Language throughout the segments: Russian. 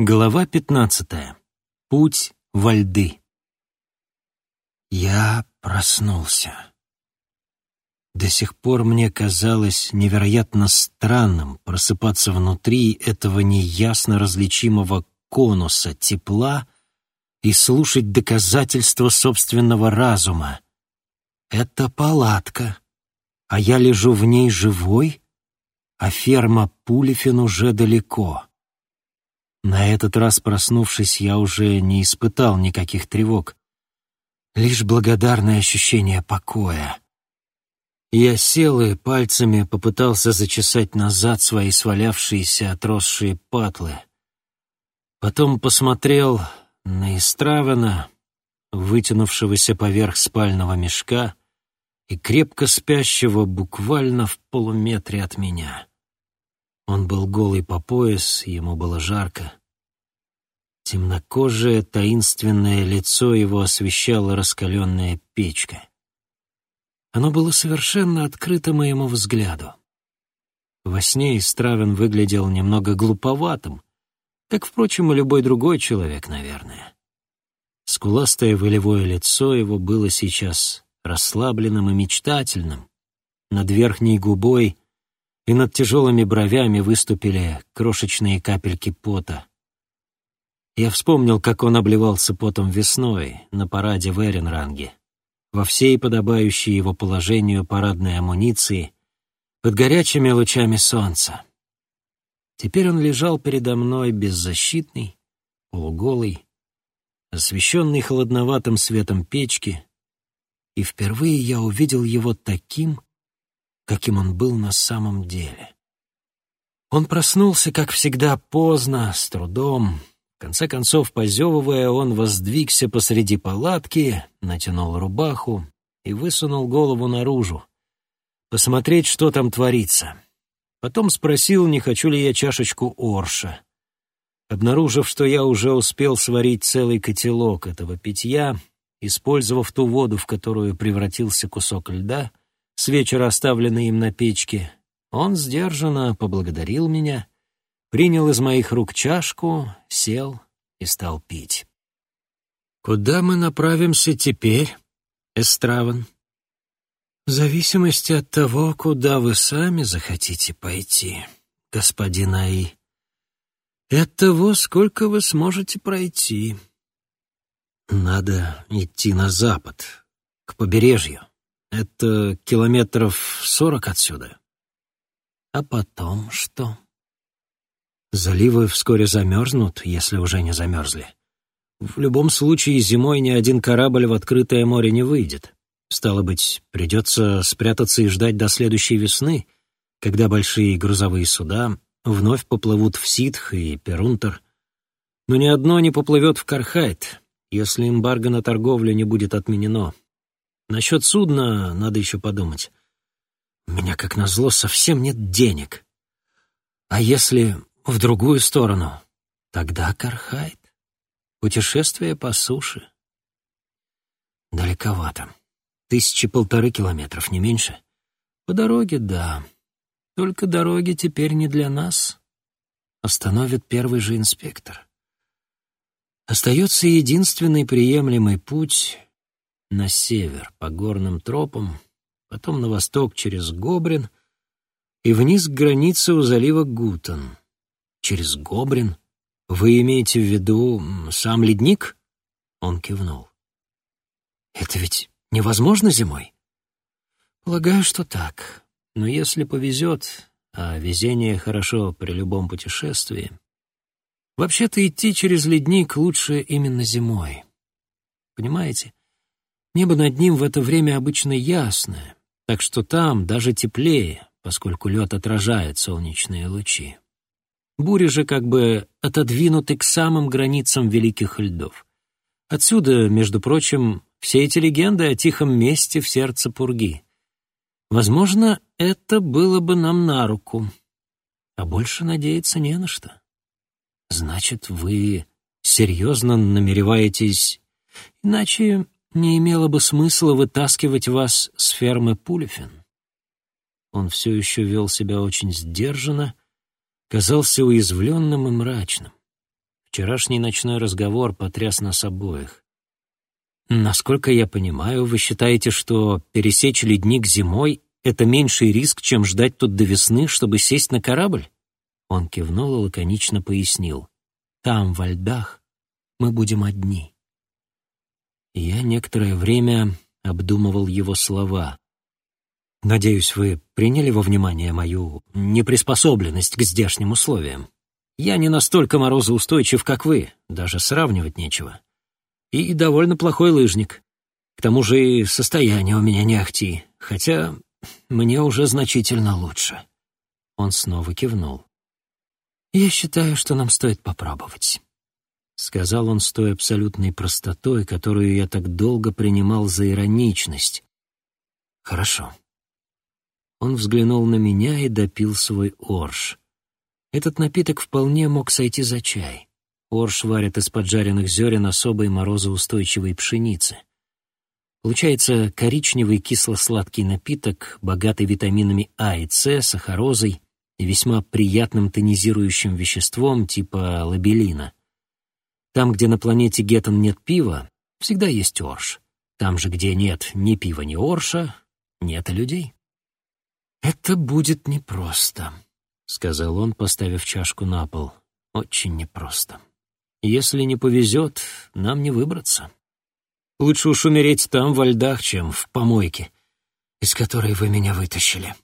Глава пятнадцатая. Путь во льды. Я проснулся. До сих пор мне казалось невероятно странным просыпаться внутри этого неясно различимого конуса тепла и слушать доказательства собственного разума. Это палатка, а я лежу в ней живой, а ферма Пулифин уже далеко. На этот раз, проснувшись, я уже не испытал никаких тревог, лишь благодарное ощущение покоя. Я сел и пальцами попытался зачесать назад свои свалявшиеся отросшие патлы. Потом посмотрел на Истравина, вытянувшегося поверх спального мешка и крепко спящего буквально в полуметре от меня. Он был голый по пояс, ему было жарко. Темнокожее таинственное лицо его освещала раскаленная печка. Оно было совершенно открыто моему взгляду. Во сне Истравин выглядел немного глуповатым, как, впрочем, и любой другой человек, наверное. Скуластое волевое лицо его было сейчас расслабленным и мечтательным. Над верхней губой и над тяжелыми бровями выступили крошечные капельки пота. Я вспомнил, как он обливался потом весной на параде в Эренранге во всей подобающей его положению парадной амуниции, под горячими лучами солнца. Теперь он лежал передо мной беззащитный, полуголый, освещенный холодноватым светом печки, и впервые я увидел его таким, каким он был на самом деле. Он проснулся, как всегда, поздно, с трудом, конце концов, позевывая, он воздвигся посреди палатки, натянул рубаху и высунул голову наружу, посмотреть, что там творится. Потом спросил, не хочу ли я чашечку орша. Обнаружив, что я уже успел сварить целый котелок этого питья, использовав ту воду, в которую превратился кусок льда, с вечера оставленный им на печке, он сдержанно поблагодарил меня — принял из моих рук чашку, сел и стал пить. «Куда мы направимся теперь, Эстраван?» «В зависимости от того, куда вы сами захотите пойти, господин Аи. И от того, сколько вы сможете пройти». «Надо идти на запад, к побережью. Это километров сорок отсюда». «А потом что?» Заливы вскоре замерзнут, если уже не замерзли. В любом случае, зимой ни один корабль в открытое море не выйдет. Стало быть, придется спрятаться и ждать до следующей весны, когда большие грузовые суда вновь поплывут в Ситх и Перунтер. Но ни одно не поплывет в Кархайт, если эмбарго на торговлю не будет отменено. Насчет судна надо еще подумать. У меня, как назло, совсем нет денег. А если в другую сторону. Тогда Кархайт. Путешествие по суше. Далековато. Тысячи полторы километров, не меньше. По дороге, да. Только дороги теперь не для нас. Остановит первый же инспектор. Остается единственный приемлемый путь на север, по горным тропам, потом на восток через Гобрин и вниз к границе у залива Гутон. Через Гобрин? Вы имеете в виду сам ледник? Он кивнул. Это ведь невозможно зимой? Полагаю, что так. Но если повезет, а везение хорошо при любом путешествии, вообще-то идти через ледник лучше именно зимой. Понимаете? Небо над ним в это время обычно ясное, так что там даже теплее, поскольку лед отражает солнечные лучи. Бури же как бы отодвинуты к самым границам великих льдов. Отсюда, между прочим, все эти легенды о тихом месте в сердце Пурги. Возможно, это было бы нам на руку. А больше надеяться не на что. Значит, вы серьезно намереваетесь... Иначе не имело бы смысла вытаскивать вас с фермы Пулефин. Он все еще вел себя очень сдержанно, казался уязвленным и мрачным. Вчерашний ночной разговор потряс нас обоих. Насколько я понимаю, вы считаете, что пересечь ледник зимой — это меньший риск, чем ждать тут до весны, чтобы сесть на корабль? Он кивнул и лаконично пояснил. Там, во льдах, мы будем одни. Я некоторое время обдумывал его слова. Надеюсь, вы приняли во внимание мою неприспособленность к здешним условиям. Я не настолько морозоустойчив, как вы, даже сравнивать нечего и довольно плохой лыжник. К тому же и состояние у меня не ахти, хотя мне уже значительно лучше». Он снова кивнул. «Я считаю, что нам стоит попробовать», — сказал он с той абсолютной простотой, которую я так долго принимал за ироничность. «Хорошо». Он взглянул на меня и допил свой орш. Этот напиток вполне мог сойти за чай. Орш варят из поджаренных зерен особой морозоустойчивой пшеницы. Получается коричневый кисло-сладкий напиток, богатый витаминами А и С, сахарозой и весьма приятным тонизирующим веществом типа лабелина. Там, где на планете Геттон нет пива, всегда есть орш. Там же, где нет ни пива, ни орша, нет и людей. «Это будет непросто», — сказал он, поставив чашку на пол. «Очень непросто». Если не повезет, нам не выбраться. Лучше уж умереть там, во льдах, чем в помойке, из которой вы меня вытащили».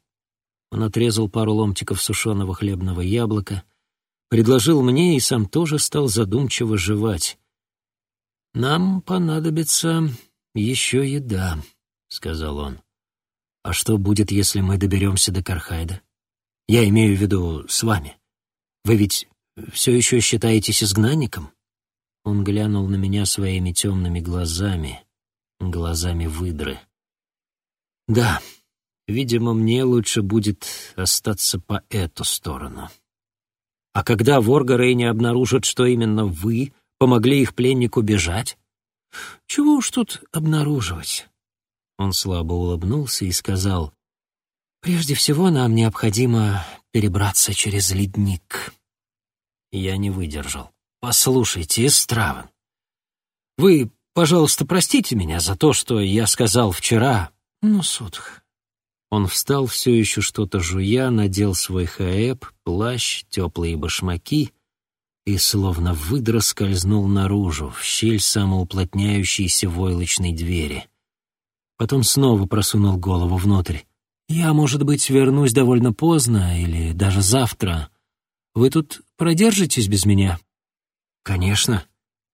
Он отрезал пару ломтиков сушеного хлебного яблока, предложил мне и сам тоже стал задумчиво жевать. «Нам понадобится еще еда», — сказал он. «А что будет, если мы доберемся до Кархайда? Я имею в виду с вами. Вы ведь все еще считаетесь изгнанником?» Он глянул на меня своими темными глазами, глазами выдры. «Да, видимо, мне лучше будет остаться по эту сторону. А когда в Оргарейне обнаружат, что именно вы помогли их пленнику бежать, чего уж тут обнаруживать?» Он слабо улыбнулся и сказал, «Прежде всего нам необходимо перебраться через ледник». Я не выдержал. «Послушайте, Истраван, вы, пожалуйста, простите меня за то, что я сказал вчера. Ну, Судх». Он встал, все еще что-то жуя, надел свой хаэб, плащ, теплые башмаки и, словно выдра, скользнул наружу, в щель самоуплотняющейся войлочной двери. Потом снова просунул голову внутрь. «Я, может быть, вернусь довольно поздно или даже завтра. Вы тут продержитесь без меня?» «Конечно».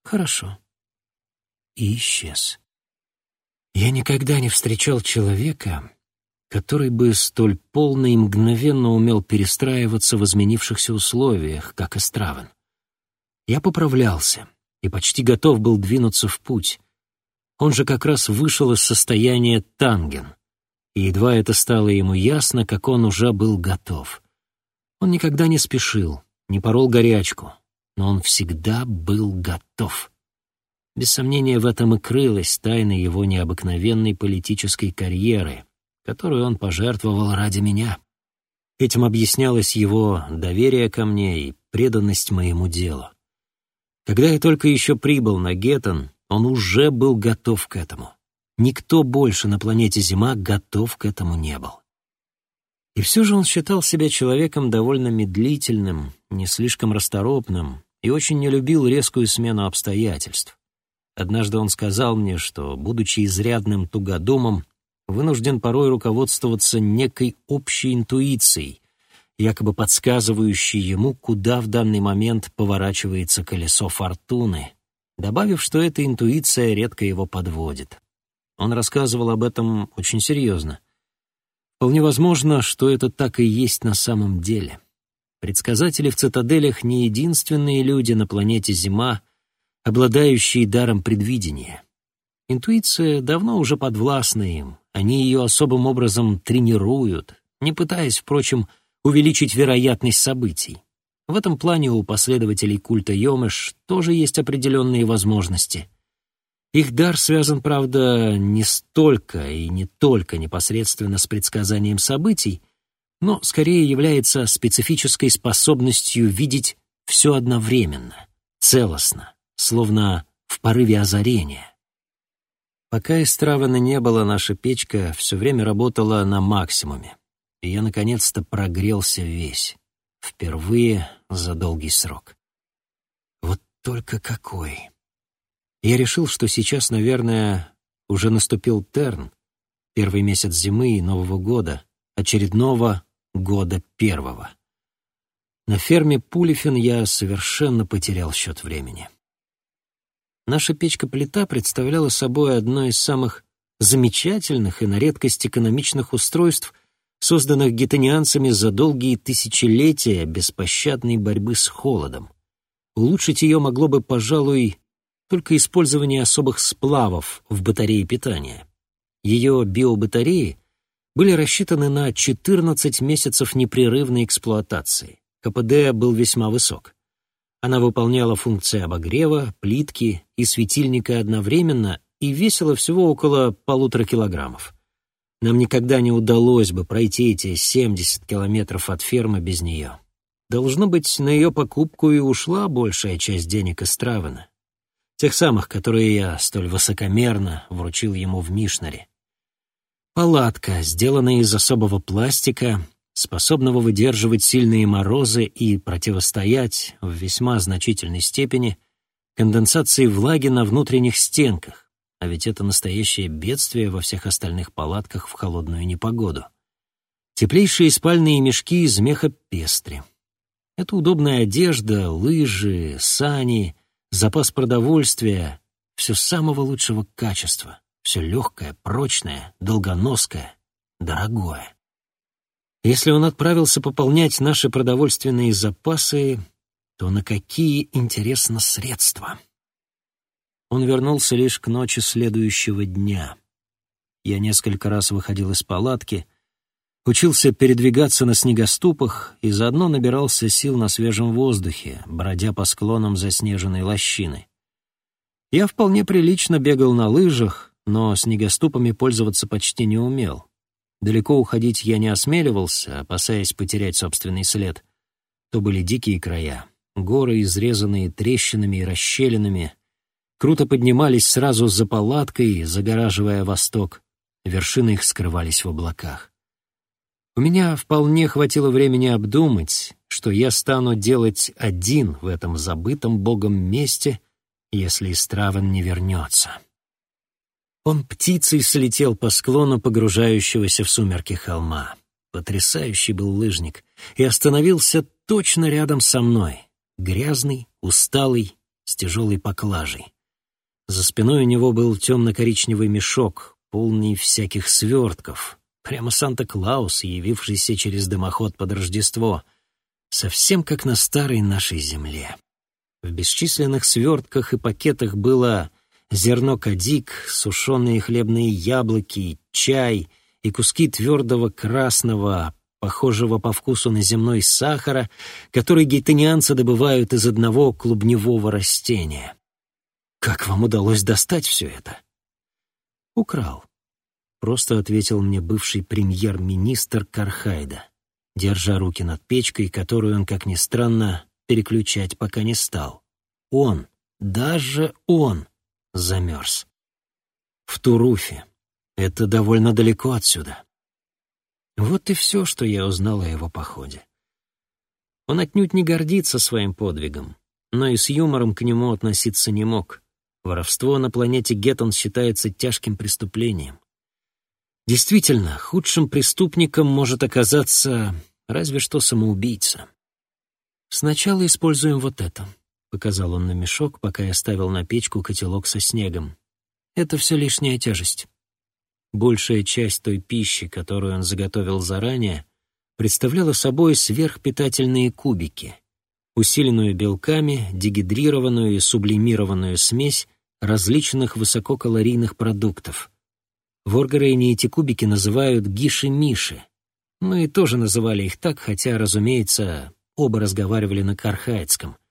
«Хорошо». И исчез. Я никогда не встречал человека, который бы столь полно и мгновенно умел перестраиваться в изменившихся условиях, как Истравен. Я поправлялся и почти готов был двинуться в путь. Он же как раз вышел из состояния танген, и едва это стало ему ясно, как он уже был готов. Он никогда не спешил, не порол горячку, но он всегда был готов. Без сомнения, в этом и крылась тайна его необыкновенной политической карьеры, которую он пожертвовал ради меня. Этим объяснялось его доверие ко мне и преданность моему делу. Когда я только еще прибыл на Геттон, он уже был готов к этому. Никто больше на планете Зима готов к этому не был. И все же он считал себя человеком довольно медлительным, не слишком расторопным и очень не любил резкую смену обстоятельств. Однажды он сказал мне, что, будучи изрядным тугодумом, вынужден порой руководствоваться некой общей интуицией, якобы подсказывающей ему, куда в данный момент поворачивается колесо фортуны, добавив, что эта интуиция редко его подводит. Он рассказывал об этом очень серьезно. Вполне возможно, что это так и есть на самом деле. Предсказатели в цитаделях не единственные люди на планете Зима, обладающие даром предвидения. Интуиция давно уже подвластна им, они ее особым образом тренируют, не пытаясь, впрочем, увеличить вероятность событий. В этом плане у последователей культа Йомыш тоже есть определенные возможности. Их дар связан, правда, не столько и не только непосредственно с предсказанием событий, но скорее является специфической способностью видеть все одновременно, целостно, словно в порыве озарения. Пока Истравана не было, наша печка все время работала на максимуме, и я наконец-то прогрелся весь, впервые за долгий срок. Вот только какой! Я решил, что сейчас, наверное, уже наступил терн, первый месяц зимы и Нового года, очередного года первого. На ферме Пулифин я совершенно потерял счет времени. Наша печка-плита представляла собой одно из самых замечательных и на редкость экономичных устройств, созданных гетанианцами за долгие тысячелетия беспощадной борьбы с холодом. Улучшить ее могло бы, пожалуй, только использование особых сплавов в батарее питания. Ее биобатареи были рассчитаны на 14 месяцев непрерывной эксплуатации. КПД был весьма высок. Она выполняла функции обогрева, плитки и светильника одновременно и весила всего около полутора килограммов. Нам никогда не удалось бы пройти эти 70 километров от фермы без нее. Должно быть, на ее покупку и ушла большая часть денег из Травена. Тех самых, которые я столь высокомерно вручил ему в Мишнаре. Палатка, сделанная из особого пластика, способного выдерживать сильные морозы и противостоять в весьма значительной степени конденсации влаги на внутренних стенках, а ведь это настоящее бедствие во всех остальных палатках в холодную непогоду. Теплейшие спальные мешки из меха пестри. Это удобная одежда, лыжи, сани, запас продовольствия, все самого лучшего качества, все легкое, прочное, долгоноское, дорогое. Если он отправился пополнять наши продовольственные запасы, то на какие, интересно, средства? Он вернулся лишь к ночи следующего дня. Я несколько раз выходил из палатки, учился передвигаться на снегоступах и заодно набирался сил на свежем воздухе, бродя по склонам заснеженной лощины. Я вполне прилично бегал на лыжах, но снегоступами пользоваться почти не умел. Далеко уходить я не осмеливался, опасаясь потерять собственный след. То были дикие края, горы, изрезанные трещинами и расщелинами, круто поднимались сразу за палаткой, загораживая восток. Вершины их скрывались в облаках. У меня вполне хватило времени обдумать, что я стану делать один в этом забытом богом месте, если Истраван не вернется. Он птицей слетел по склону погружающегося в сумерки холма. Потрясающий был лыжник. И остановился точно рядом со мной. Грязный, усталый, с тяжелой поклажей. За спиной у него был темно-коричневый мешок, полный всяких свертков. Прямо Санта-Клаус, явившийся через дымоход под Рождество. Совсем как на старой нашей земле. В бесчисленных свертках и пакетах было зерно кадик, сушеные хлебные яблоки, чай и куски твердого красного, похожего по вкусу на земной сахара, который гейтанианцы добывают из одного клубневого растения. «Как вам удалось достать все это?» «Украл», — просто ответил мне бывший премьер-министр Кархайда, держа руки над печкой, которую он, как ни странно, переключать пока не стал. Он, даже он, замерз. В Туруфе. Это довольно далеко отсюда. Вот и все, что я узнал о его походе. Он отнюдь не гордится своим подвигом, но и с юмором к нему относиться не мог. Воровство на планете Геттон считается тяжким преступлением. Действительно, худшим преступником может оказаться разве что самоубийца. Сначала используем вот это. — показал он на мешок, пока я ставил на печку котелок со снегом. «Это все лишняя тяжесть». Большая часть той пищи, которую он заготовил заранее, представляла собой сверхпитательные кубики, усиленную белками, дегидрированную и сублимированную смесь различных высококалорийных продуктов. В Оргарейне эти кубики называют гиши-миши. Мы тоже называли их так, хотя, разумеется, оба разговаривали на кархайдском —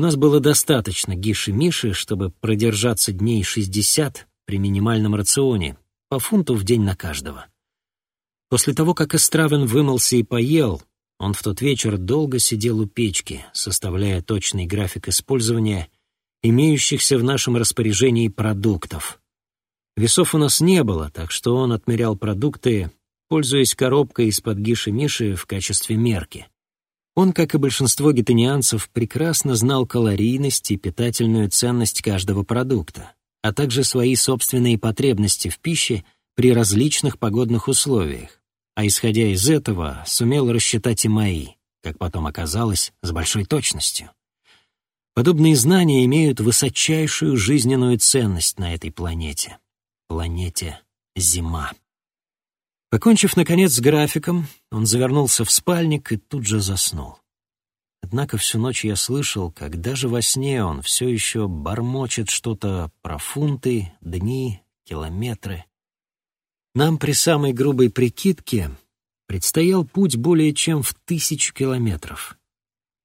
у нас было достаточно гиши-миши, чтобы продержаться дней 60 при минимальном рационе, по фунту в день на каждого. После того, как Эстравен вымылся и поел, он в тот вечер долго сидел у печки, составляя точный график использования имеющихся в нашем распоряжении продуктов. Весов у нас не было, так что он отмерял продукты, пользуясь коробкой из-под гиши-миши в качестве мерки. Он, как и большинство гетанианцев, прекрасно знал калорийность и питательную ценность каждого продукта, а также свои собственные потребности в пище при различных погодных условиях, а исходя из этого сумел рассчитать и мои, как потом оказалось, с большой точностью. Подобные знания имеют высочайшую жизненную ценность на этой планете. Планете Зима. Покончив, наконец, с графиком, он завернулся в спальник и тут же заснул. Однако всю ночь я слышал, как даже во сне он все еще бормочет что-то про фунты, дни, километры. Нам при самой грубой прикидке предстоял путь более чем в тысячу километров.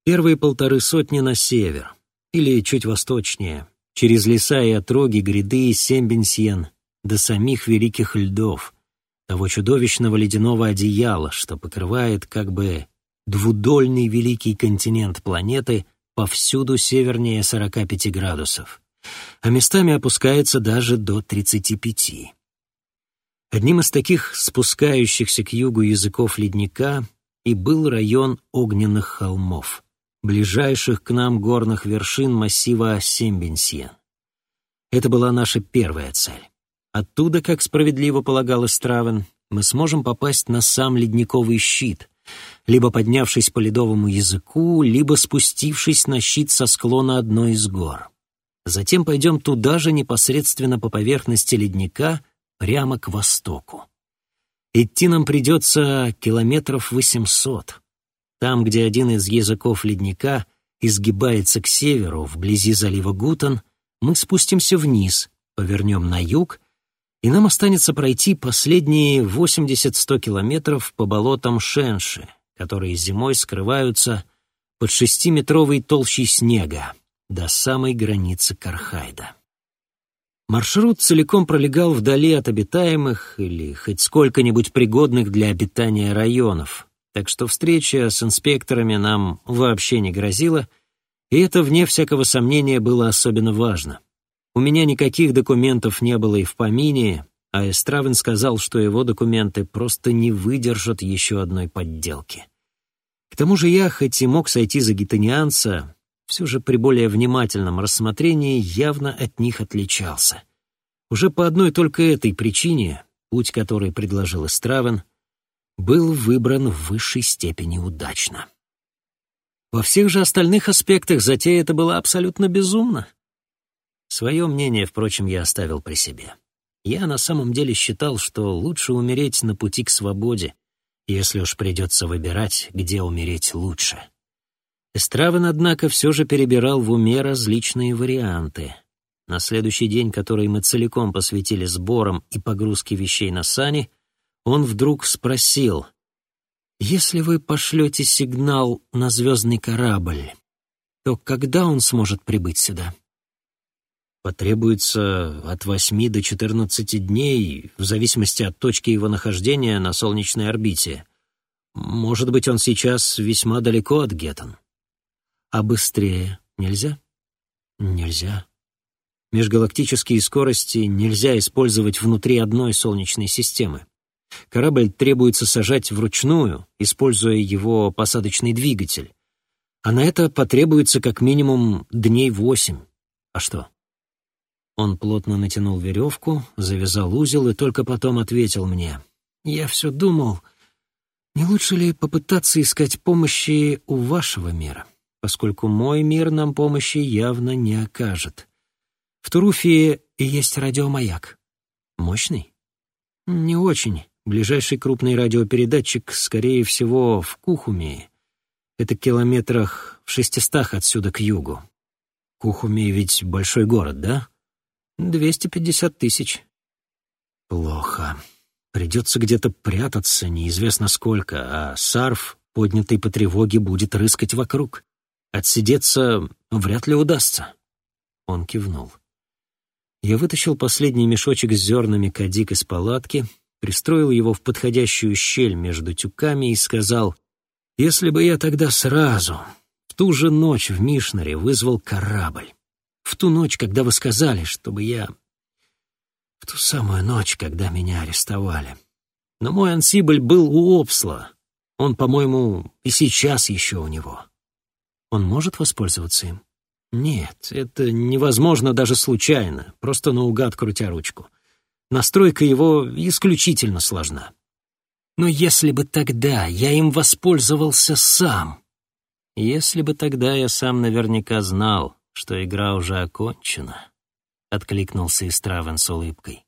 Первые полторы сотни на север, или чуть восточнее, через леса и отроги гряды Сембенсьен до самих великих льдов, того чудовищного ледяного одеяла, что покрывает как бы двудольный великий континент планеты повсюду севернее 45 градусов, а местами опускается даже до 35. Одним из таких спускающихся к югу языков ледника и был район огненных холмов, ближайших к нам горных вершин массива Сембенсьен. Это была наша первая цель. Оттуда, как справедливо полагал Стравен, мы сможем попасть на сам ледниковый щит, либо поднявшись по ледовому языку, либо спустившись на щит со склона одной из гор. Затем пойдем туда же непосредственно по поверхности ледника, прямо к востоку. Идти нам придется километров восемьсот. Там, где один из языков ледника изгибается к северу, вблизи залива Гутан, мы спустимся вниз, повернем на юг и нам останется пройти последние 80-100 километров по болотам Шенши, которые зимой скрываются под шестиметровой толщей снега до самой границы Кархайда. Маршрут целиком пролегал вдали от обитаемых или хоть сколько-нибудь пригодных для обитания районов, так что встреча с инспекторами нам вообще не грозила, и это, вне всякого сомнения, было особенно важно. У меня никаких документов не было и в помине, а Эстравин сказал, что его документы просто не выдержат еще одной подделки. К тому же я, хоть и мог сойти за гетанианца, все же при более внимательном рассмотрении явно от них отличался. Уже по одной только этой причине, путь который предложил Эстравен, был выбран в высшей степени удачно. Во всех же остальных аспектах затея это была абсолютно безумна. Свое мнение, впрочем, я оставил при себе. Я на самом деле считал, что лучше умереть на пути к свободе, если уж придется выбирать, где умереть лучше. Эстравен, однако, все же перебирал в уме различные варианты. На следующий день, который мы целиком посвятили сборам и погрузке вещей на сани, он вдруг спросил, «Если вы пошлете сигнал на звездный корабль, то когда он сможет прибыть сюда?» Потребуется от 8 до 14 дней, в зависимости от точки его нахождения на солнечной орбите. Может быть, он сейчас весьма далеко от Геттон. А быстрее нельзя? Нельзя. Межгалактические скорости нельзя использовать внутри одной солнечной системы. Корабль требуется сажать вручную, используя его посадочный двигатель. А на это потребуется как минимум дней восемь. А что? Он плотно натянул веревку, завязал узел и только потом ответил мне. «Я все думал, не лучше ли попытаться искать помощи у вашего мира, поскольку мой мир нам помощи явно не окажет. В Туруфии есть радиомаяк. Мощный? Не очень. Ближайший крупный радиопередатчик, скорее всего, в Кухуме. Это километрах в шестистах отсюда к югу. Кухуме ведь большой город, да? Двести пятьдесят тысяч. Плохо. Придется где-то прятаться, неизвестно сколько, а Сарф, поднятый по тревоге, будет рыскать вокруг. Отсидеться вряд ли удастся. Он кивнул. Я вытащил последний мешочек с зернами кадик из палатки, пристроил его в подходящую щель между тюками и сказал, Если бы я тогда сразу, в ту же ночь в Мишнаре, вызвал корабль, в ту ночь, когда вы сказали, чтобы я... В ту самую ночь, когда меня арестовали. Но мой ансибль был у Обсла. Он, по-моему, и сейчас еще у него. Он может воспользоваться им? Нет, это невозможно даже случайно, просто наугад крутя ручку. Настройка его исключительно сложна. Но если бы тогда я им воспользовался сам, если бы тогда я сам наверняка знал, что игра уже окончена, — откликнулся Истравен с улыбкой.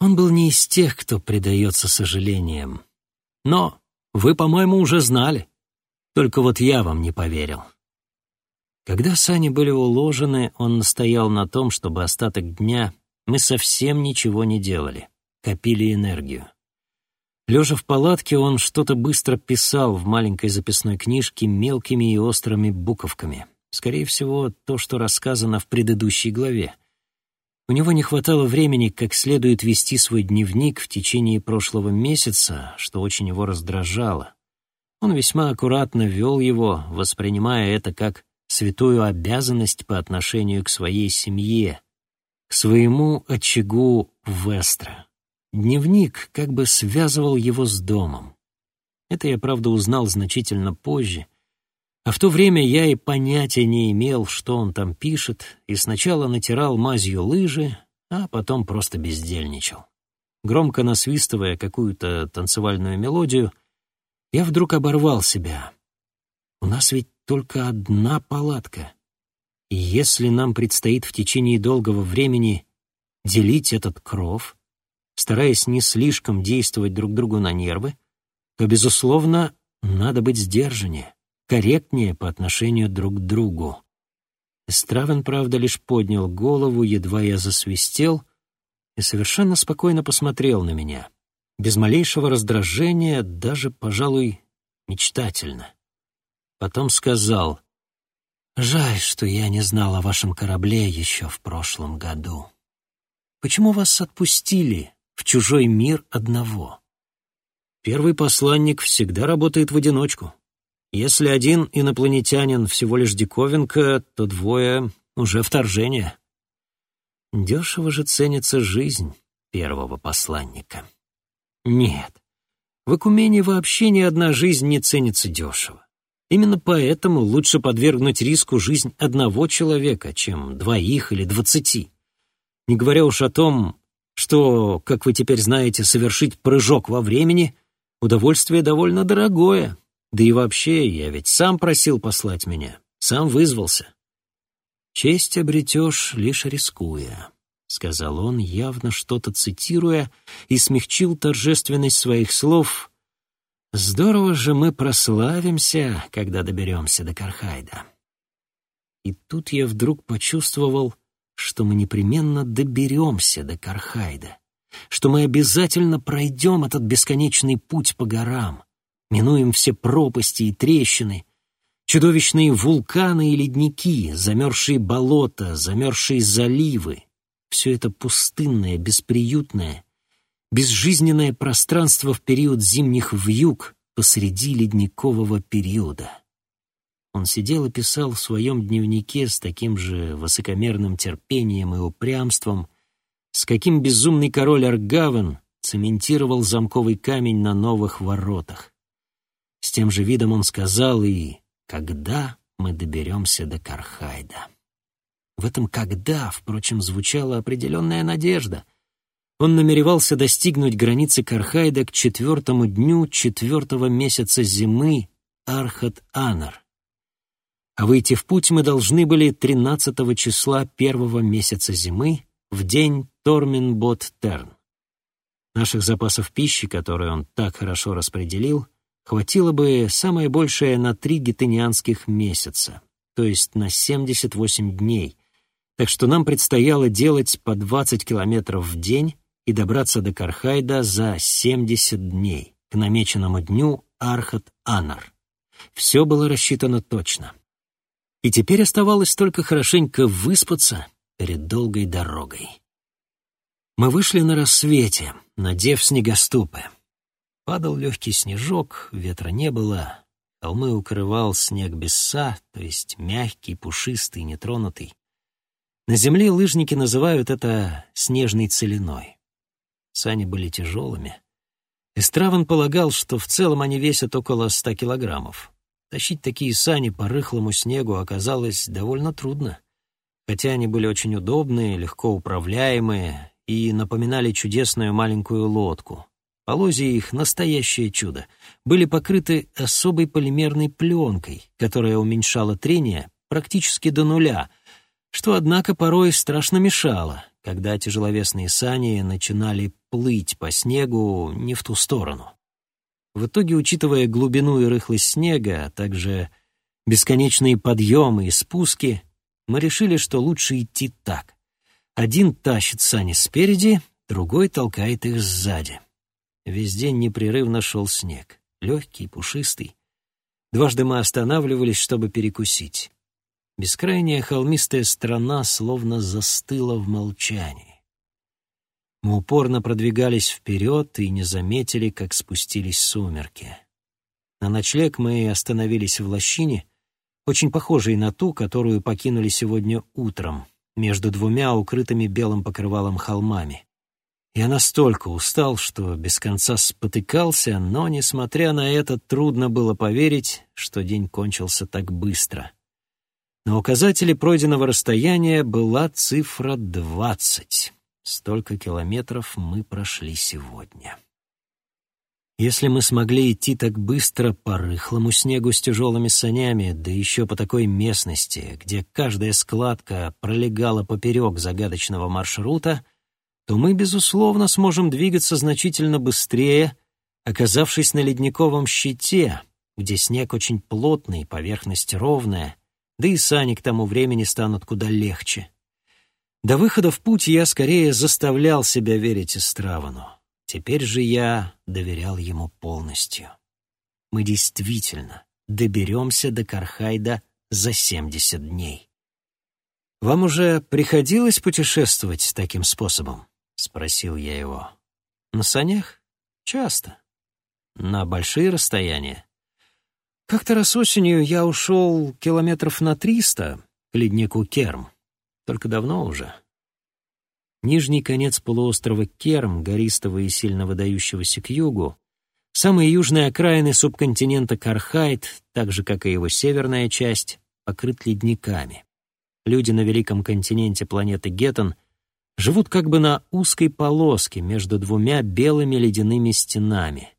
Он был не из тех, кто предается сожалениям. Но вы, по-моему, уже знали. Только вот я вам не поверил. Когда сани были уложены, он настоял на том, чтобы остаток дня мы совсем ничего не делали, копили энергию. Лежа в палатке, он что-то быстро писал в маленькой записной книжке мелкими и острыми буковками. Скорее всего, то, что рассказано в предыдущей главе. У него не хватало времени как следует вести свой дневник в течение прошлого месяца, что очень его раздражало. Он весьма аккуратно вел его, воспринимая это как святую обязанность по отношению к своей семье, к своему очагу Вестра. Дневник как бы связывал его с домом. Это я, правда, узнал значительно позже, а в то время я и понятия не имел, что он там пишет, и сначала натирал мазью лыжи, а потом просто бездельничал. Громко насвистывая какую-то танцевальную мелодию, я вдруг оборвал себя. У нас ведь только одна палатка. И если нам предстоит в течение долгого времени делить этот кров, стараясь не слишком действовать друг другу на нервы, то, безусловно, надо быть сдержаннее, корректнее по отношению друг к другу. Стравен, правда, лишь поднял голову, едва я засвистел, и совершенно спокойно посмотрел на меня, без малейшего раздражения, даже, пожалуй, мечтательно. Потом сказал, «Жаль, что я не знал о вашем корабле еще в прошлом году. Почему вас отпустили?» в чужой мир одного. Первый посланник всегда работает в одиночку. Если один инопланетянин всего лишь диковинка, то двое — уже вторжение. Дешево же ценится жизнь первого посланника. Нет, в Экумене вообще ни одна жизнь не ценится дешево. Именно поэтому лучше подвергнуть риску жизнь одного человека, чем двоих или двадцати. Не говоря уж о том, что, как вы теперь знаете, совершить прыжок во времени — удовольствие довольно дорогое. Да и вообще, я ведь сам просил послать меня, сам вызвался. «Честь обретешь, лишь рискуя», — сказал он, явно что-то цитируя, и смягчил торжественность своих слов. «Здорово же мы прославимся, когда доберемся до Кархайда». И тут я вдруг почувствовал — что мы непременно доберемся до Кархайда, что мы обязательно пройдем этот бесконечный путь по горам, минуем все пропасти и трещины, чудовищные вулканы и ледники, замерзшие болота, замерзшие заливы. Все это пустынное, бесприютное, безжизненное пространство в период зимних вьюг посреди ледникового периода. Он сидел и писал в своем дневнике с таким же высокомерным терпением и упрямством, с каким безумный король Аргавен цементировал замковый камень на новых воротах. С тем же видом он сказал и «когда мы доберемся до Кархайда». В этом «когда», впрочем, звучала определенная надежда. Он намеревался достигнуть границы Кархайда к четвертому дню четвертого месяца зимы Архат-Анар а выйти в путь мы должны были 13 числа первого месяца зимы в день Торминбот-Терн. Наших запасов пищи, которые он так хорошо распределил, хватило бы самое большее на три гетенианских месяца, то есть на 78 дней, так что нам предстояло делать по 20 километров в день и добраться до Кархайда за 70 дней, к намеченному дню Архат-Анар. Все было рассчитано точно и теперь оставалось только хорошенько выспаться перед долгой дорогой. Мы вышли на рассвете, надев снегоступы. Падал легкий снежок, ветра не было. Холмы укрывал снег без са, то есть мягкий, пушистый, нетронутый. На земле лыжники называют это снежной целиной. Сани были тяжелыми. Эстраван полагал, что в целом они весят около ста килограммов. Тащить такие сани по рыхлому снегу оказалось довольно трудно. Хотя они были очень удобные, легко управляемые и напоминали чудесную маленькую лодку. Полозья их — настоящее чудо. Были покрыты особой полимерной пленкой, которая уменьшала трение практически до нуля, что, однако, порой страшно мешало, когда тяжеловесные сани начинали плыть по снегу не в ту сторону. В итоге, учитывая глубину и рыхлость снега, а также бесконечные подъемы и спуски, мы решили, что лучше идти так. Один тащит сани спереди, другой толкает их сзади. Весь день непрерывно шел снег, легкий, пушистый. Дважды мы останавливались, чтобы перекусить. Бескрайняя холмистая страна словно застыла в молчании. Мы упорно продвигались вперед и не заметили, как спустились сумерки. На ночлег мы остановились в лощине, очень похожей на ту, которую покинули сегодня утром, между двумя укрытыми белым покрывалом холмами. Я настолько устал, что без конца спотыкался, но, несмотря на это, трудно было поверить, что день кончился так быстро. На указателе пройденного расстояния была цифра двадцать. Столько километров мы прошли сегодня. Если мы смогли идти так быстро по рыхлому снегу с тяжелыми санями, да еще по такой местности, где каждая складка пролегала поперек загадочного маршрута — то мы, безусловно, сможем двигаться значительно быстрее, оказавшись на ледниковом щите, где снег очень плотный, поверхность ровная, да и сани к тому времени станут куда легче. До выхода в путь я скорее заставлял себя верить Истравану. Теперь же я доверял ему полностью. Мы действительно доберемся до Кархайда за 70 дней. Вам уже приходилось путешествовать таким способом? — спросил я его. «На санях? Часто. На большие расстояния. Как-то раз осенью я ушел километров на триста к леднику Керм. Только давно уже. Нижний конец полуострова Керм, гористого и сильно выдающегося к югу, самые южные окраины субконтинента Кархайт, так же, как и его северная часть, покрыт ледниками. Люди на великом континенте планеты Геттон — живут как бы на узкой полоске между двумя белыми ледяными стенами.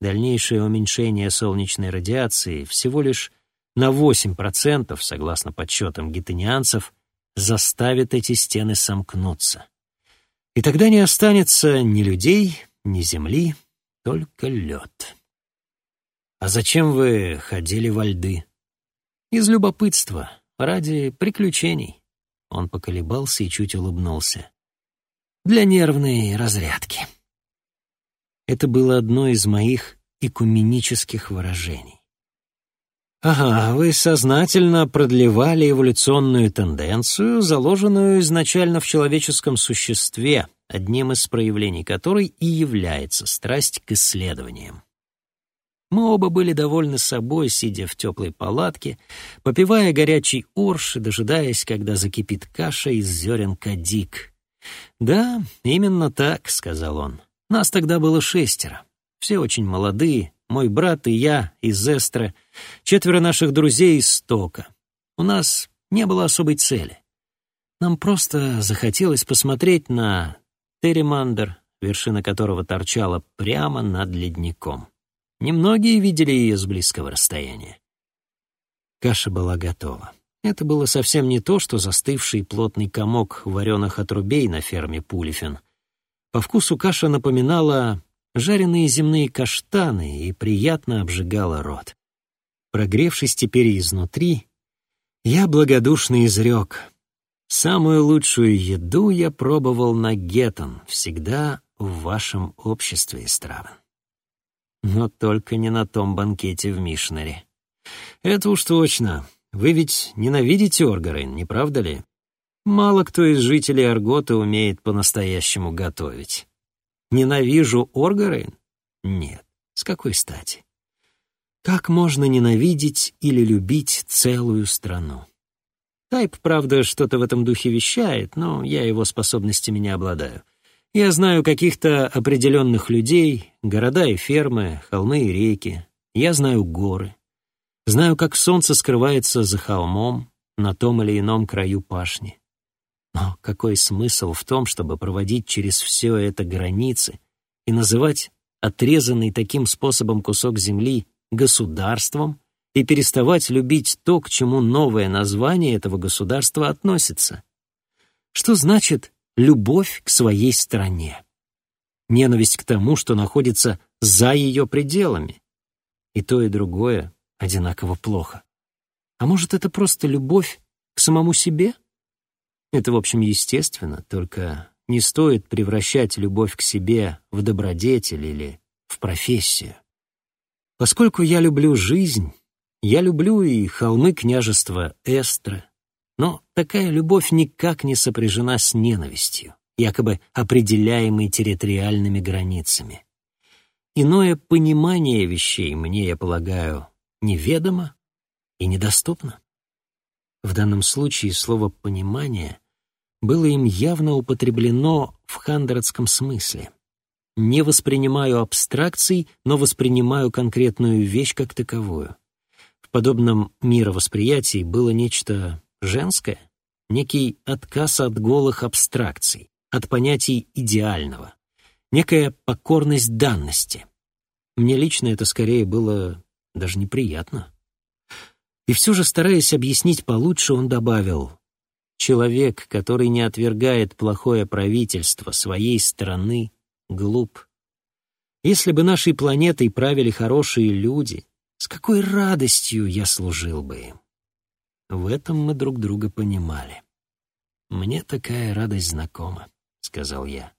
Дальнейшее уменьшение солнечной радиации всего лишь на 8%, согласно подсчетам гетенианцев, заставит эти стены сомкнуться. И тогда не останется ни людей, ни земли, только лед. «А зачем вы ходили во льды?» «Из любопытства, ради приключений». Он поколебался и чуть улыбнулся для нервной разрядки. Это было одно из моих экуменических выражений. Ага, вы сознательно продлевали эволюционную тенденцию, заложенную изначально в человеческом существе, одним из проявлений которой и является страсть к исследованиям. Мы оба были довольны собой, сидя в теплой палатке, попивая горячий орш и дожидаясь, когда закипит каша из зерен кадик, «Да, именно так», — сказал он. «Нас тогда было шестеро. Все очень молодые, мой брат и я из Эстра, четверо наших друзей из Стока. У нас не было особой цели. Нам просто захотелось посмотреть на Терримандер, вершина которого торчала прямо над ледником. Немногие видели ее с близкого расстояния. Каша была готова. Это было совсем не то, что застывший плотный комок вареных отрубей на ферме Пулифин. По вкусу каша напоминала жареные земные каштаны и приятно обжигала рот. Прогревшись теперь изнутри, я благодушно изрек. Самую лучшую еду я пробовал на Геттон, всегда в вашем обществе, Истравен. Но только не на том банкете в Мишнере. Это уж точно. Вы ведь ненавидите Оргарейн, не правда ли? Мало кто из жителей Аргота умеет по-настоящему готовить. Ненавижу Оргарейн? Нет. С какой стати? Как можно ненавидеть или любить целую страну? Тайп, правда, что-то в этом духе вещает, но я его способностями не обладаю. Я знаю каких-то определенных людей, города и фермы, холмы и реки. Я знаю горы. Знаю, как солнце скрывается за холмом на том или ином краю пашни. Но какой смысл в том, чтобы проводить через все это границы и называть отрезанный таким способом кусок земли государством и переставать любить то, к чему новое название этого государства относится? Что значит любовь к своей стране? Ненависть к тому, что находится за ее пределами. И то, и другое одинаково плохо. А может, это просто любовь к самому себе? Это, в общем, естественно, только не стоит превращать любовь к себе в добродетель или в профессию. Поскольку я люблю жизнь, я люблю и холмы княжества Эстра, но такая любовь никак не сопряжена с ненавистью, якобы определяемой территориальными границами. Иное понимание вещей мне, я полагаю, неведомо и недоступно. В данном случае слово «понимание» было им явно употреблено в хандрадском смысле. Не воспринимаю абстракций, но воспринимаю конкретную вещь как таковую. В подобном мировосприятии было нечто женское, некий отказ от голых абстракций, от понятий идеального, некая покорность данности. Мне лично это скорее было даже неприятно. И все же, стараясь объяснить получше, он добавил, «Человек, который не отвергает плохое правительство своей страны, глуп. Если бы нашей планетой правили хорошие люди, с какой радостью я служил бы им». В этом мы друг друга понимали. «Мне такая радость знакома», — сказал я.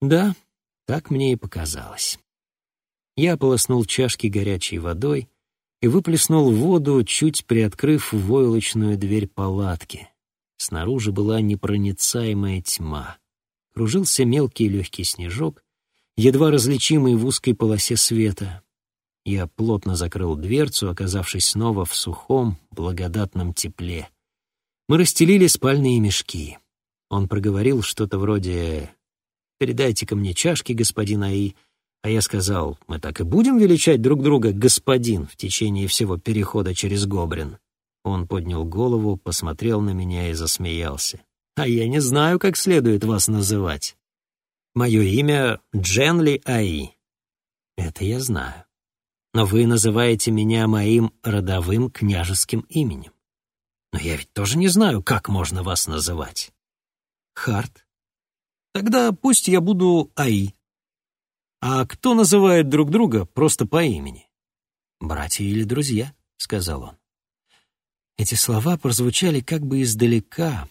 «Да, так мне и показалось». Я ополоснул чашки горячей водой и выплеснул воду, чуть приоткрыв войлочную дверь палатки. Снаружи была непроницаемая тьма. Кружился мелкий легкий снежок, едва различимый в узкой полосе света. Я плотно закрыл дверцу, оказавшись снова в сухом, благодатном тепле. Мы расстелили спальные мешки. Он проговорил что-то вроде «Передайте-ка мне чашки, господин Аи», а я сказал, мы так и будем величать друг друга «господин» в течение всего перехода через Гобрин. Он поднял голову, посмотрел на меня и засмеялся. «А я не знаю, как следует вас называть. Мое имя Дженли Аи. Это я знаю. Но вы называете меня моим родовым княжеским именем. Но я ведь тоже не знаю, как можно вас называть. Харт. Тогда пусть я буду Аи. А кто называет друг друга просто по имени? «Братья или друзья», — сказал он. Эти слова прозвучали как бы издалека,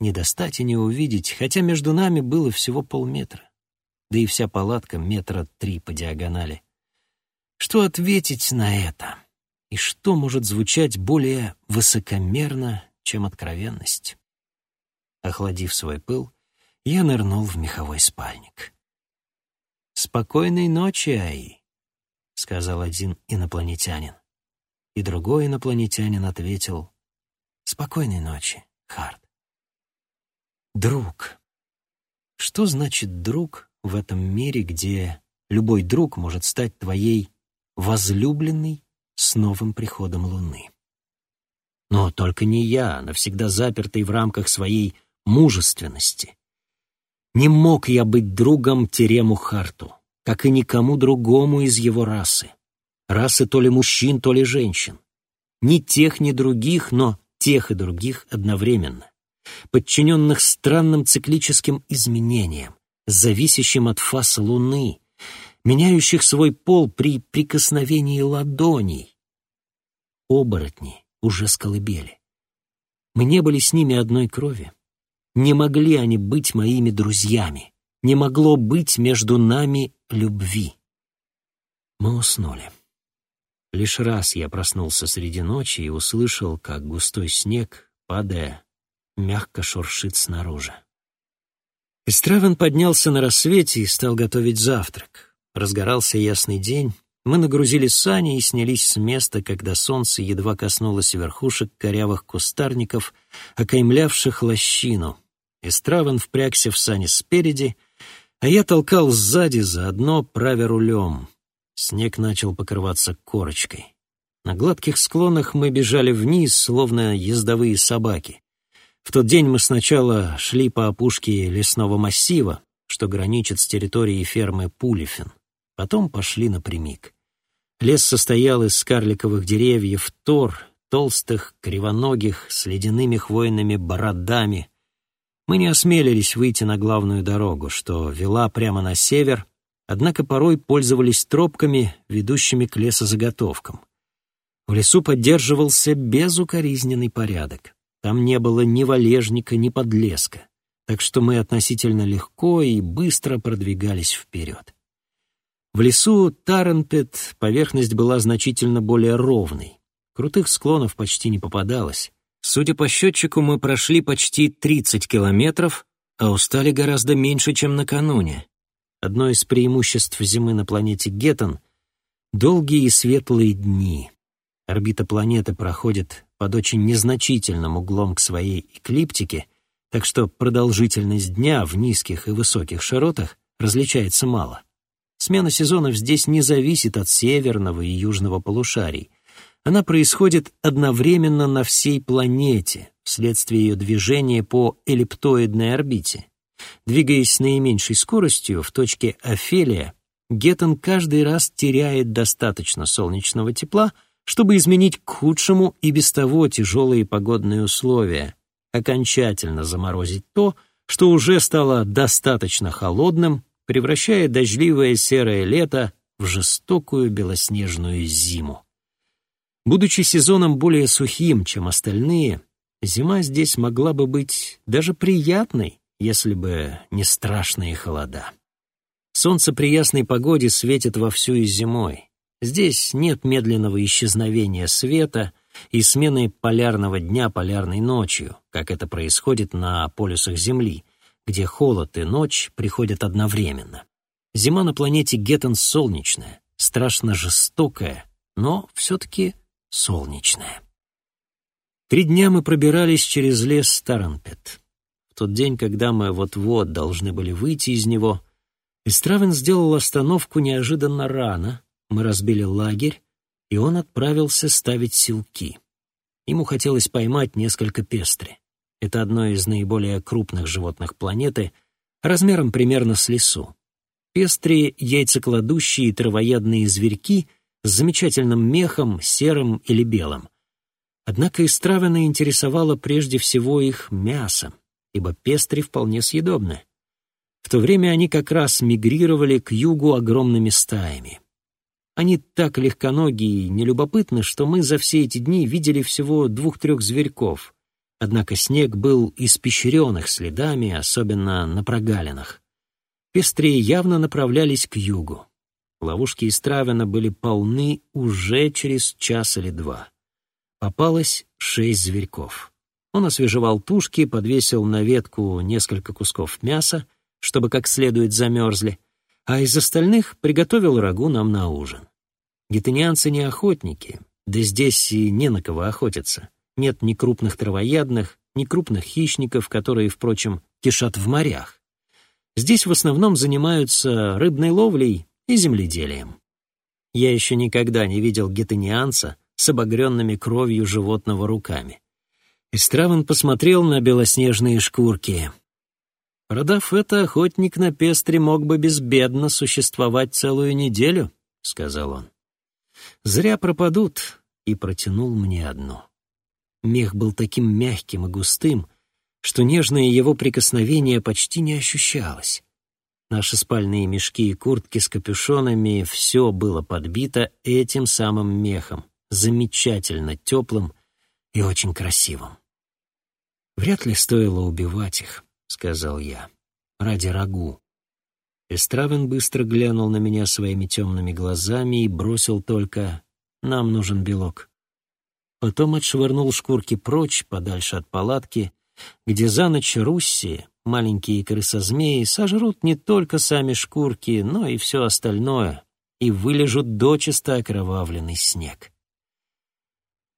не достать и не увидеть, хотя между нами было всего полметра, да и вся палатка метра три по диагонали. Что ответить на это? И что может звучать более высокомерно, чем откровенность? Охладив свой пыл, я нырнул в меховой спальник. «Спокойной ночи, Аи», — сказал один инопланетянин. И другой инопланетянин ответил «Спокойной ночи, Харт». Друг. Что значит друг в этом мире, где любой друг может стать твоей возлюбленной с новым приходом Луны? Но только не я, навсегда запертый в рамках своей мужественности, не мог я быть другом Терему Харту, как и никому другому из его расы. Расы то ли мужчин, то ли женщин. Ни тех, ни других, но тех и других одновременно. Подчиненных странным циклическим изменениям, зависящим от фаз Луны, меняющих свой пол при прикосновении ладоней. Оборотни уже с колыбели. Мы не были с ними одной крови. Не могли они быть моими друзьями. Не могло быть между нами любви. Мы уснули. Лишь раз я проснулся среди ночи и услышал, как густой снег, падая, мягко шуршит снаружи. Истравен поднялся на рассвете и стал готовить завтрак. Разгорался ясный день, Мы нагрузили сани и снялись с места, когда солнце едва коснулось верхушек корявых кустарников, окаймлявших лощину. Истравен впрягся в сани спереди, а я толкал сзади, заодно правя рулем. Снег начал покрываться корочкой. На гладких склонах мы бежали вниз, словно ездовые собаки. В тот день мы сначала шли по опушке лесного массива, что граничит с территорией фермы Пулифин. Потом пошли напрямик. Лес состоял из карликовых деревьев тор, толстых, кривоногих, с ледяными хвойными бородами. Мы не осмелились выйти на главную дорогу, что вела прямо на север, однако порой пользовались тропками, ведущими к лесозаготовкам. В лесу поддерживался безукоризненный порядок. Там не было ни валежника, ни подлеска, так что мы относительно легко и быстро продвигались вперед. В лесу Таренпет поверхность была значительно более ровной. Крутых склонов почти не попадалось. Судя по счетчику, мы прошли почти 30 километров, а устали гораздо меньше, чем накануне. Одно из преимуществ зимы на планете Геттон — долгие и светлые дни. Орбита планеты проходит под очень незначительным углом к своей эклиптике, так что продолжительность дня в низких и высоких широтах различается мало. Смена сезонов здесь не зависит от северного и южного полушарий. Она происходит одновременно на всей планете вследствие ее движения по эллиптоидной орбите. Двигаясь с наименьшей скоростью в точке Офелия, Геттон каждый раз теряет достаточно солнечного тепла, чтобы изменить к худшему и без того тяжелые погодные условия, окончательно заморозить то, что уже стало достаточно холодным превращая дождливое серое лето в жестокую белоснежную зиму. Будучи сезоном более сухим, чем остальные, зима здесь могла бы быть даже приятной, если бы не страшные холода. Солнце при ясной погоде светит вовсю и зимой. Здесь нет медленного исчезновения света и смены полярного дня полярной ночью, как это происходит на полюсах Земли, где холод и ночь приходят одновременно. Зима на планете Геттон солнечная, страшно жестокая, но все-таки солнечная. Три дня мы пробирались через лес Старанпет. В тот день, когда мы вот-вот должны были выйти из него, Истравин сделал остановку неожиданно рано, мы разбили лагерь, и он отправился ставить силки. Ему хотелось поймать несколько пестри. Это одно из наиболее крупных животных планеты, размером примерно с лису. Пестрые яйцекладущие травоядные зверьки с замечательным мехом, серым или белым. Однако Истравина интересовало прежде всего их мясо, ибо пестри вполне съедобны. В то время они как раз мигрировали к югу огромными стаями. Они так легконогие и нелюбопытны, что мы за все эти дни видели всего двух-трех зверьков, Однако снег был испещрен их следами, особенно на прогалинах. Пестрее явно направлялись к югу. Ловушки из Травина были полны уже через час или два. Попалось шесть зверьков. Он освежевал тушки, подвесил на ветку несколько кусков мяса, чтобы как следует замерзли, а из остальных приготовил рагу нам на ужин. Гетанианцы не охотники, да здесь и не на кого охотиться. Нет ни крупных травоядных, ни крупных хищников, которые, впрочем, кишат в морях. Здесь в основном занимаются рыбной ловлей и земледелием. Я еще никогда не видел гетанианца с обогренными кровью животного руками. Истраван посмотрел на белоснежные шкурки. «Продав это, охотник на пестре мог бы безбедно существовать целую неделю», — сказал он. «Зря пропадут», — и протянул мне одну. Мех был таким мягким и густым, что нежное его прикосновение почти не ощущалось. Наши спальные мешки и куртки с капюшонами — все было подбито этим самым мехом, замечательно теплым и очень красивым. «Вряд ли стоило убивать их», — сказал я, — «ради рагу». Эстравен быстро глянул на меня своими темными глазами и бросил только «Нам нужен белок». Потом отшвырнул шкурки прочь, подальше от палатки, где за ночь Русси, маленькие крысозмеи, сожрут не только сами шкурки, но и все остальное, и вылежут дочисто окровавленный снег.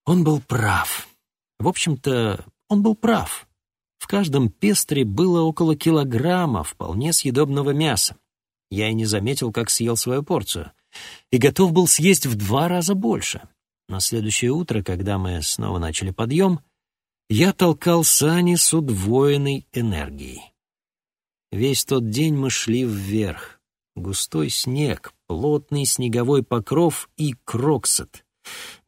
Он был прав. В общем-то, он был прав. В каждом пестре было около килограмма вполне съедобного мяса. Я и не заметил, как съел свою порцию. И готов был съесть в два раза больше. На следующее утро, когда мы снова начали подъем, я толкал сани с удвоенной энергией. Весь тот день мы шли вверх. Густой снег, плотный снеговой покров и кроксет.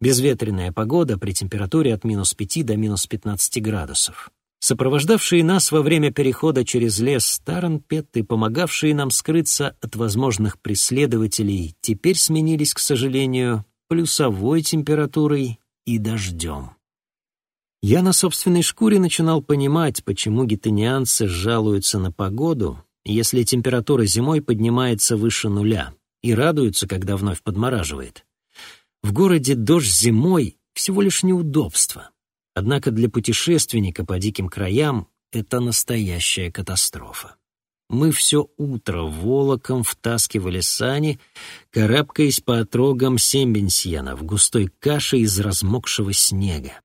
Безветренная погода при температуре от минус пяти до минус пятнадцати градусов. Сопровождавшие нас во время перехода через лес Старенпет и помогавшие нам скрыться от возможных преследователей теперь сменились, к сожалению, плюсовой температурой и дождем. Я на собственной шкуре начинал понимать, почему гетанианцы жалуются на погоду, если температура зимой поднимается выше нуля, и радуются, когда вновь подмораживает. В городе дождь зимой — всего лишь неудобство. Однако для путешественника по диким краям это настоящая катастрофа. Мы все утро волоком втаскивали сани, карабкаясь по отрогам Сембенсьена в густой каше из размокшего снега.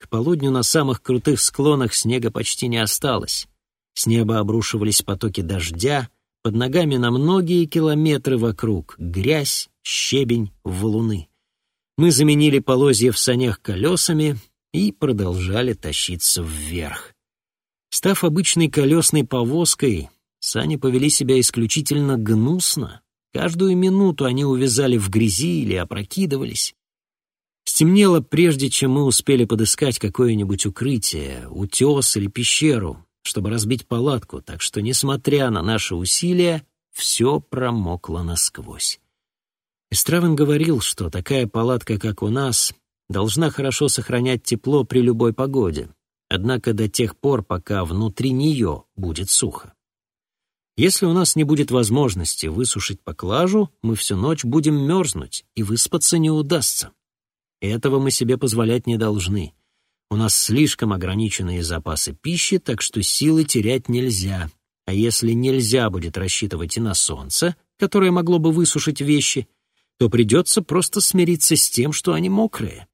К полудню на самых крутых склонах снега почти не осталось. С неба обрушивались потоки дождя, под ногами на многие километры вокруг — грязь, щебень, валуны. Мы заменили полозья в санях колесами, и продолжали тащиться вверх. Став обычной колесной повозкой, сани повели себя исключительно гнусно. Каждую минуту они увязали в грязи или опрокидывались. Стемнело, прежде чем мы успели подыскать какое-нибудь укрытие, утес или пещеру, чтобы разбить палатку, так что, несмотря на наши усилия, все промокло насквозь. Истравин говорил, что такая палатка, как у нас, должна хорошо сохранять тепло при любой погоде, однако до тех пор, пока внутри нее будет сухо. Если у нас не будет возможности высушить поклажу, мы всю ночь будем мерзнуть, и выспаться не удастся. Этого мы себе позволять не должны. У нас слишком ограниченные запасы пищи, так что силы терять нельзя. А если нельзя будет рассчитывать и на солнце, которое могло бы высушить вещи, то придется просто смириться с тем, что они мокрые.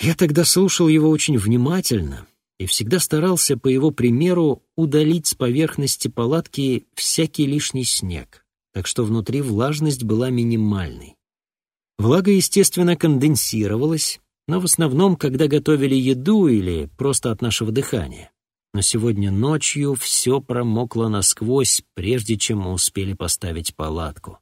Я тогда слушал его очень внимательно и всегда старался, по его примеру, удалить с поверхности палатки всякий лишний снег, так что внутри влажность была минимальной. Влага, естественно, конденсировалась, но в основном, когда готовили еду или просто от нашего дыхания. Но сегодня ночью все промокло насквозь, прежде чем мы успели поставить палатку.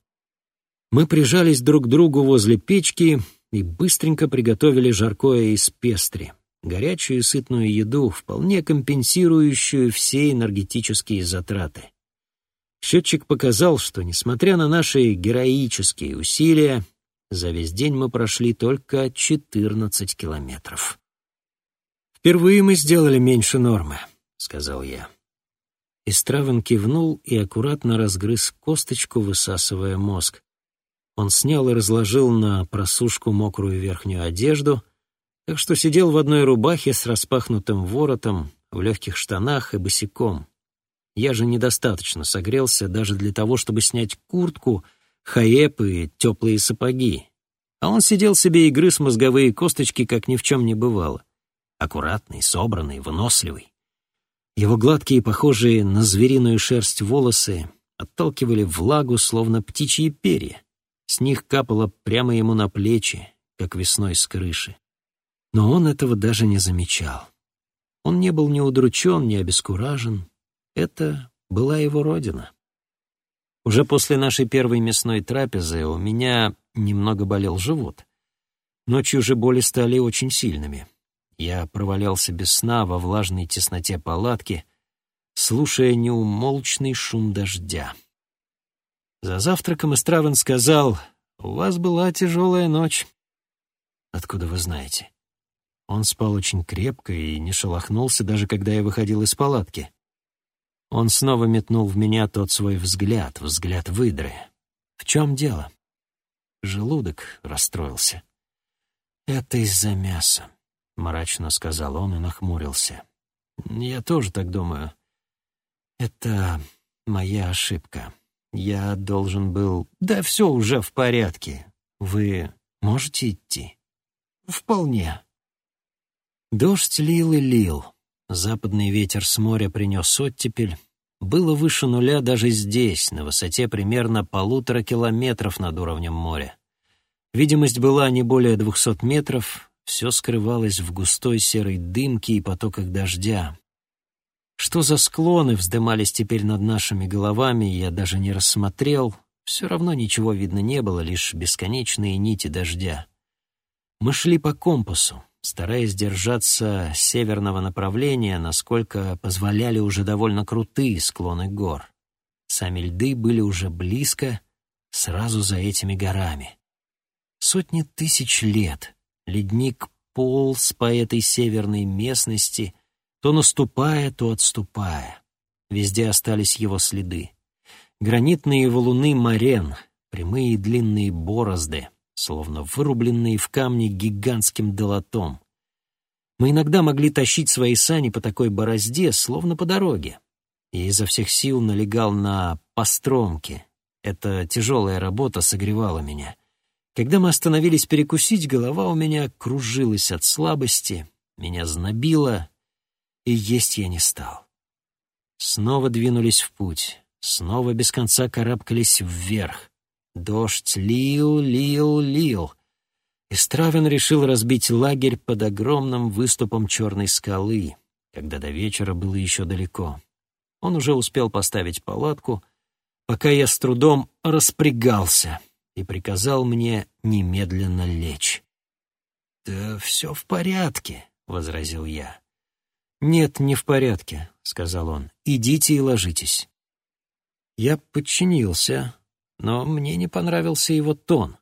Мы прижались друг к другу возле печки и быстренько приготовили жаркое из пестри, горячую и сытную еду, вполне компенсирующую все энергетические затраты. Счетчик показал, что, несмотря на наши героические усилия, за весь день мы прошли только 14 километров. «Впервые мы сделали меньше нормы», — сказал я. Истравин кивнул и аккуратно разгрыз косточку, высасывая мозг. Он снял и разложил на просушку мокрую верхнюю одежду, так что сидел в одной рубахе с распахнутым воротом, в легких штанах и босиком. Я же недостаточно согрелся даже для того, чтобы снять куртку, хаеп и теплые сапоги. А он сидел себе и грыз мозговые косточки, как ни в чем не бывало. Аккуратный, собранный, выносливый. Его гладкие, похожие на звериную шерсть волосы, отталкивали влагу, словно птичьи перья. С них капало прямо ему на плечи, как весной с крыши. Но он этого даже не замечал. Он не был ни удручен, ни обескуражен. Это была его родина. Уже после нашей первой мясной трапезы у меня немного болел живот. Ночью же боли стали очень сильными. Я провалялся без сна во влажной тесноте палатки, слушая неумолчный шум дождя. За завтраком Истравин сказал, «У вас была тяжелая ночь». «Откуда вы знаете?» Он спал очень крепко и не шелохнулся, даже когда я выходил из палатки. Он снова метнул в меня тот свой взгляд, взгляд выдры. «В чем дело?» Желудок расстроился. «Это из-за мяса», — мрачно сказал он и нахмурился. «Я тоже так думаю. Это моя ошибка. Я должен был... Да все уже в порядке. Вы можете идти? Вполне. Дождь лил и лил. Западный ветер с моря принес оттепель. Было выше нуля даже здесь, на высоте примерно полутора километров над уровнем моря. Видимость была не более двухсот метров, все скрывалось в густой серой дымке и потоках дождя. Что за склоны вздымались теперь над нашими головами, я даже не рассмотрел. Все равно ничего видно не было, лишь бесконечные нити дождя. Мы шли по компасу, стараясь держаться северного направления, насколько позволяли уже довольно крутые склоны гор. Сами льды были уже близко, сразу за этими горами. Сотни тысяч лет ледник полз по этой северной местности, то наступая, то отступая. Везде остались его следы. Гранитные валуны морен, прямые и длинные борозды, словно вырубленные в камне гигантским долотом. Мы иногда могли тащить свои сани по такой борозде, словно по дороге. Я изо всех сил налегал на постромки. Эта тяжелая работа согревала меня. Когда мы остановились перекусить, голова у меня кружилась от слабости, меня знобило, и есть я не стал. Снова двинулись в путь, снова без конца карабкались вверх. Дождь лил, лил, лил. И Стравин решил разбить лагерь под огромным выступом черной скалы, когда до вечера было еще далеко. Он уже успел поставить палатку, пока я с трудом распрягался и приказал мне немедленно лечь. «Да все в порядке», — возразил я. «Нет, не в порядке», — сказал он. «Идите и ложитесь». Я подчинился, но мне не понравился его тон.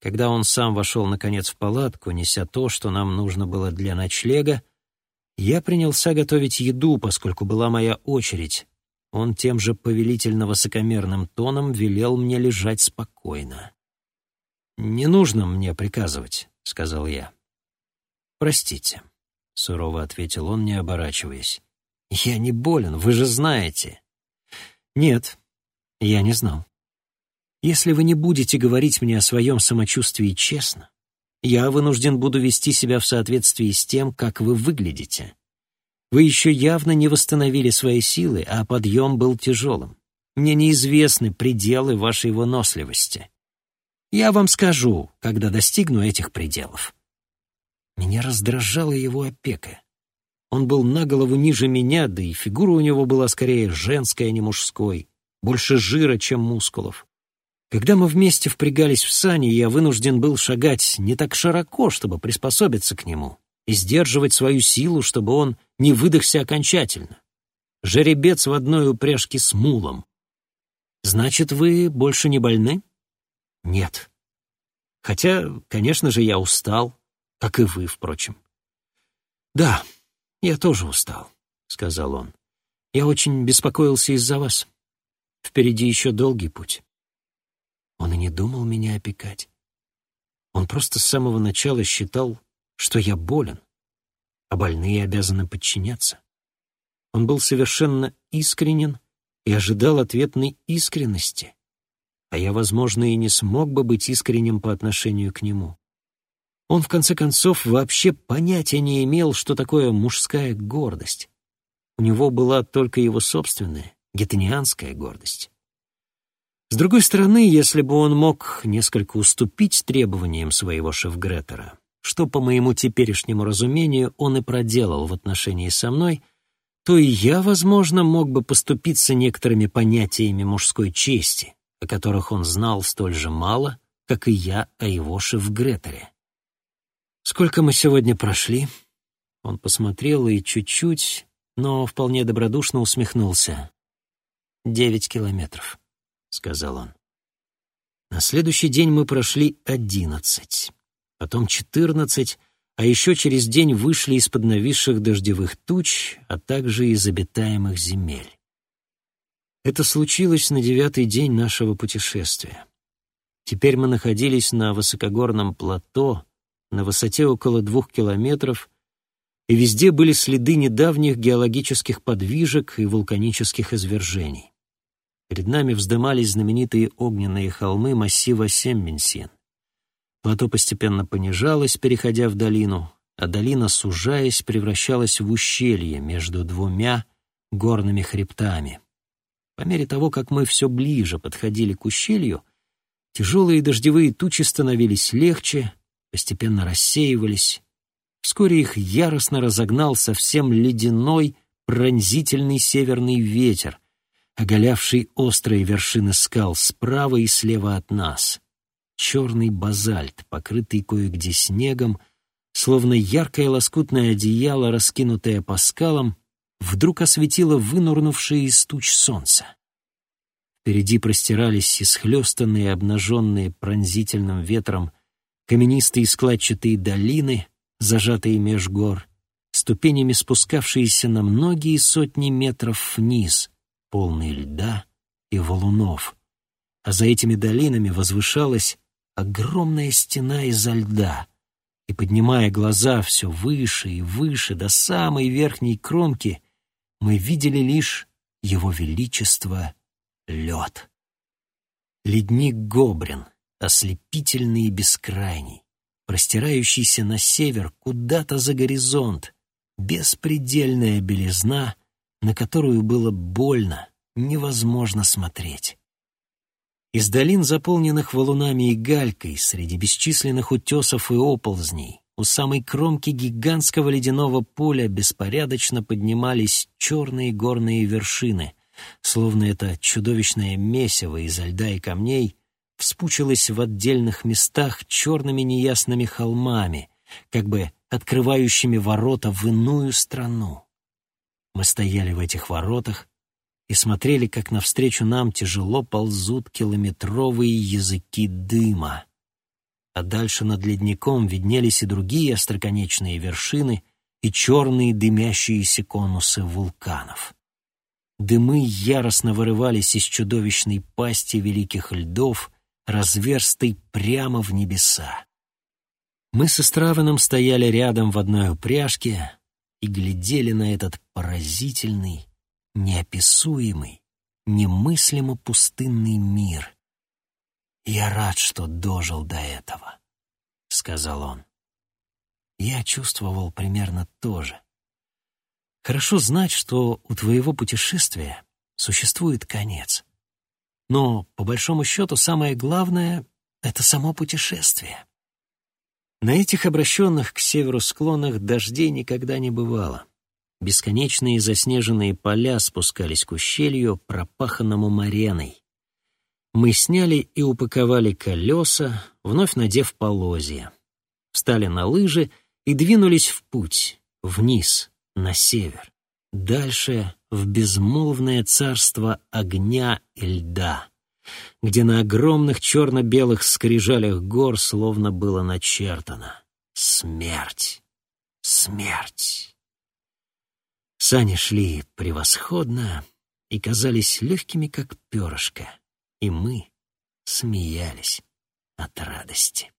Когда он сам вошел, наконец, в палатку, неся то, что нам нужно было для ночлега, я принялся готовить еду, поскольку была моя очередь. Он тем же повелительно-высокомерным тоном велел мне лежать спокойно. «Не нужно мне приказывать», — сказал я. «Простите». — сурово ответил он, не оборачиваясь. «Я не болен, вы же знаете». «Нет, я не знал. Если вы не будете говорить мне о своем самочувствии честно, я вынужден буду вести себя в соответствии с тем, как вы выглядите. Вы еще явно не восстановили свои силы, а подъем был тяжелым. Мне неизвестны пределы вашей выносливости. Я вам скажу, когда достигну этих пределов. Меня раздражала его опека. Он был на голову ниже меня, да и фигура у него была скорее женской, а не мужской, больше жира, чем мускулов. Когда мы вместе впрягались в сани, я вынужден был шагать не так широко, чтобы приспособиться к нему, и сдерживать свою силу, чтобы он не выдохся окончательно. Жеребец в одной упряжке с мулом. «Значит, вы больше не больны?» «Нет». Хотя, конечно же, я устал, как и вы, впрочем. «Да, я тоже устал», — сказал он. «Я очень беспокоился из-за вас. Впереди еще долгий путь». Он и не думал меня опекать. Он просто с самого начала считал, что я болен, а больные обязаны подчиняться. Он был совершенно искренен и ожидал ответной искренности, а я, возможно, и не смог бы быть искренним по отношению к нему. Он, в конце концов, вообще понятия не имел, что такое мужская гордость. У него была только его собственная, гетенианская гордость. С другой стороны, если бы он мог несколько уступить требованиям своего шеф-гретера, что, по моему теперешнему разумению, он и проделал в отношении со мной, то и я, возможно, мог бы поступиться некоторыми понятиями мужской чести, о которых он знал столь же мало, как и я о его шеф-гретере. «Сколько мы сегодня прошли?» Он посмотрел и чуть-чуть, но вполне добродушно усмехнулся. «Девять километров», — сказал он. На следующий день мы прошли одиннадцать, потом четырнадцать, а еще через день вышли из-под нависших дождевых туч, а также из обитаемых земель. Это случилось на девятый день нашего путешествия. Теперь мы находились на высокогорном плато, на высоте около двух километров, и везде были следы недавних геологических подвижек и вулканических извержений. Перед нами вздымались знаменитые огненные холмы массива Семминсин. Плато постепенно понижалось, переходя в долину, а долина, сужаясь, превращалась в ущелье между двумя горными хребтами. По мере того, как мы все ближе подходили к ущелью, тяжелые дождевые тучи становились легче, постепенно рассеивались. Вскоре их яростно разогнал совсем ледяной, пронзительный северный ветер, оголявший острые вершины скал справа и слева от нас. Черный базальт, покрытый кое-где снегом, словно яркое лоскутное одеяло, раскинутое по скалам, вдруг осветило вынурнувшее из туч солнце. Впереди простирались исхлестанные, обнаженные пронзительным ветром каменистые складчатые долины, зажатые меж гор, ступенями спускавшиеся на многие сотни метров вниз, полные льда и валунов. А за этими долинами возвышалась огромная стена изо льда, и, поднимая глаза все выше и выше до самой верхней кромки, мы видели лишь его величество лед. Ледник Гобрин, ослепительный и бескрайний, простирающийся на север куда-то за горизонт, беспредельная белизна, на которую было больно, невозможно смотреть. Из долин, заполненных валунами и галькой, среди бесчисленных утесов и оползней, у самой кромки гигантского ледяного поля беспорядочно поднимались черные горные вершины, словно это чудовищное месиво изо льда и камней вспучилось в отдельных местах черными неясными холмами, как бы открывающими ворота в иную страну. Мы стояли в этих воротах, и смотрели, как навстречу нам тяжело ползут километровые языки дыма. А дальше над ледником виднелись и другие остроконечные вершины и черные дымящиеся конусы вулканов. Дымы яростно вырывались из чудовищной пасти великих льдов, разверстой прямо в небеса. Мы со Стравином стояли рядом в одной упряжке и глядели на этот поразительный, неописуемый, немыслимо пустынный мир. «Я рад, что дожил до этого», — сказал он. Я чувствовал примерно то же. Хорошо знать, что у твоего путешествия существует конец. Но, по большому счету, самое главное — это само путешествие. На этих обращенных к северу склонах дождей никогда не бывало. Бесконечные заснеженные поля спускались к ущелью, пропаханному мареной. Мы сняли и упаковали колеса, вновь надев полозья. Встали на лыжи и двинулись в путь, вниз, на север. Дальше в безмолвное царство огня и льда, где на огромных черно-белых скрижалях гор словно было начертано «Смерть! Смерть!» Сани шли превосходно и казались легкими, как перышко, и мы смеялись от радости.